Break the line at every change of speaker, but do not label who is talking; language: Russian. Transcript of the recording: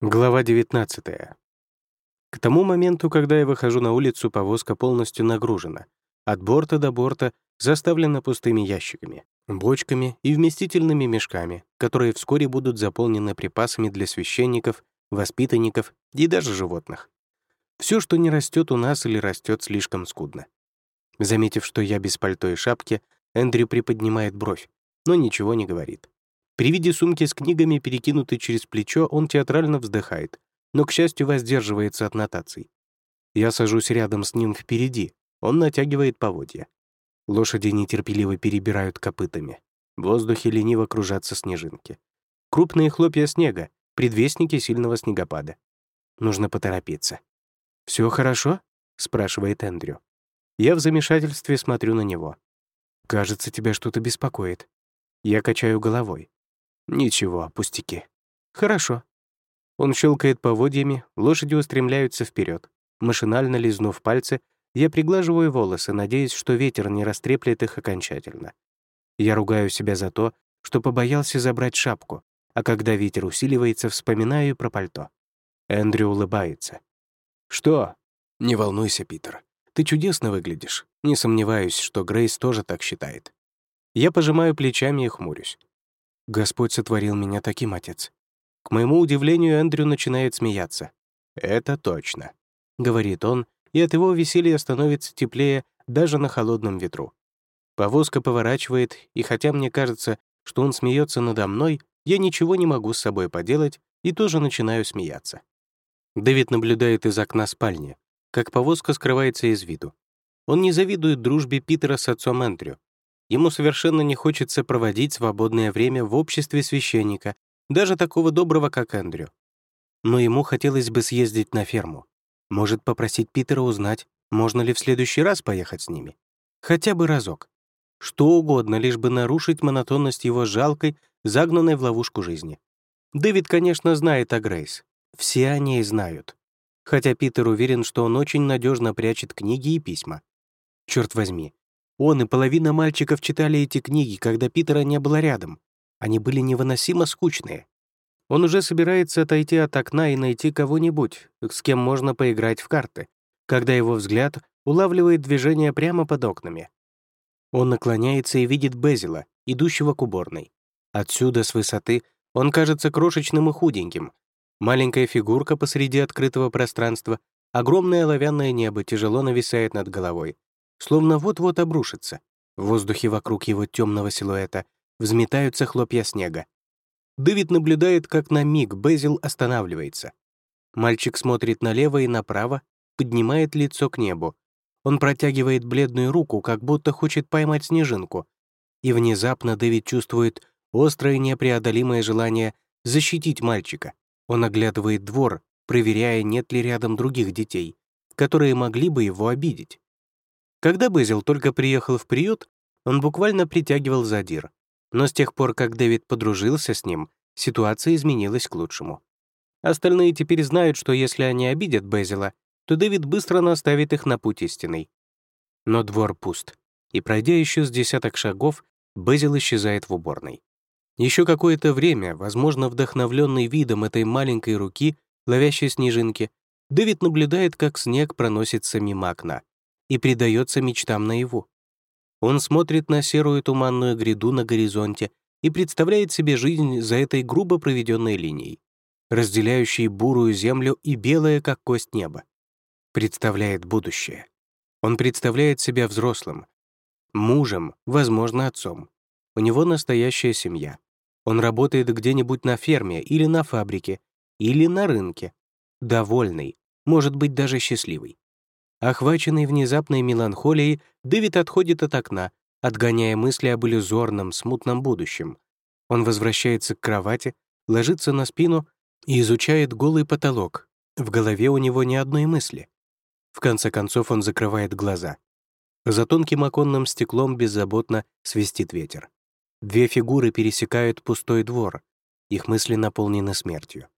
Глава 19. К тому моменту, когда я выхожу на улицу, повозка полностью нагружена. От борта до борта заставлена пустыми ящиками, бочками и вместительными мешками, которые вскоре будут заполнены припасами для священников, воспитанников и даже животных. Все, что не растет у нас или растет слишком скудно. Заметив, что я без пальто и шапки, Эндрю приподнимает бровь, но ничего не говорит. При виде сумки с книгами, перекинутой через плечо, он театрально вздыхает, но, к счастью, воздерживается от нотаций. Я сажусь рядом с ним впереди, он натягивает поводья. Лошади нетерпеливо перебирают копытами. В воздухе лениво кружатся снежинки. Крупные хлопья снега, предвестники сильного снегопада. Нужно поторопиться. Все хорошо?» — спрашивает Эндрю. Я в замешательстве смотрю на него. «Кажется, тебя что-то беспокоит». Я качаю головой. Ничего, пустяки. Хорошо. Он щелкает поводьями, лошади устремляются вперед. Машинально лизнув пальцы, я приглаживаю волосы, надеясь, что ветер не растреплет их окончательно. Я ругаю себя за то, что побоялся забрать шапку, а когда ветер усиливается, вспоминаю про пальто. Эндрю улыбается. «Что?» «Не волнуйся, Питер. Ты чудесно выглядишь. Не сомневаюсь, что Грейс тоже так считает». Я пожимаю плечами и хмурюсь. Господь сотворил меня таким, отец. К моему удивлению, Эндрю начинает смеяться. «Это точно», — говорит он, и от его веселья становится теплее даже на холодном ветру. Повозка поворачивает, и хотя мне кажется, что он смеется надо мной, я ничего не могу с собой поделать и тоже начинаю смеяться. Дэвид наблюдает из окна спальни, как повозка скрывается из виду. Он не завидует дружбе Питера с отцом Эндрю, Ему совершенно не хочется проводить свободное время в обществе священника, даже такого доброго, как Эндрю. Но ему хотелось бы съездить на ферму. Может попросить Питера узнать, можно ли в следующий раз поехать с ними. Хотя бы разок. Что угодно, лишь бы нарушить монотонность его жалкой, загнанной в ловушку жизни. Дэвид, конечно, знает о Грейс. Все о ней знают. Хотя Питер уверен, что он очень надежно прячет книги и письма. Черт возьми, он и половина мальчиков читали эти книги, когда Питера не было рядом. Они были невыносимо скучные. Он уже собирается отойти от окна и найти кого-нибудь, с кем можно поиграть в карты, когда его взгляд улавливает движение прямо под окнами. Он наклоняется и видит Безила, идущего к уборной. Отсюда, с высоты, он кажется крошечным и худеньким. Маленькая фигурка посреди открытого пространства, огромное оловянное небо тяжело нависает над головой словно вот-вот обрушится. В воздухе вокруг его темного силуэта взметаются хлопья снега. Дэвид наблюдает, как на миг Безил останавливается. Мальчик смотрит налево и направо, поднимает лицо к небу. Он протягивает бледную руку, как будто хочет поймать снежинку. И внезапно Дэвид чувствует острое непреодолимое желание защитить мальчика. Он оглядывает двор, проверяя, нет ли рядом других детей, которые могли бы его обидеть. Когда Безил только приехал в приют, он буквально притягивал задир. Но с тех пор, как Дэвид подружился с ним, ситуация изменилась к лучшему. Остальные теперь знают, что если они обидят Безила, то Дэвид быстро наставит их на путь истинный. Но двор пуст, и, пройдя еще с десяток шагов, Безил исчезает в уборной. Еще какое-то время, возможно, вдохновленный видом этой маленькой руки, ловящей снежинки, Дэвид наблюдает, как снег проносится мимо окна и предается мечтам наяву. Он смотрит на серую туманную гряду на горизонте и представляет себе жизнь за этой грубо проведенной линией, разделяющей бурую землю и белое, как кость неба. Представляет будущее. Он представляет себя взрослым, мужем, возможно, отцом. У него настоящая семья. Он работает где-нибудь на ферме или на фабрике, или на рынке. Довольный, может быть, даже счастливый. Охваченный внезапной меланхолией, Дэвид отходит от окна, отгоняя мысли об иллюзорном, смутном будущем. Он возвращается к кровати, ложится на спину и изучает голый потолок. В голове у него ни одной мысли. В конце концов он закрывает глаза. За тонким оконным стеклом беззаботно свистит ветер. Две фигуры пересекают пустой двор. Их мысли наполнены смертью.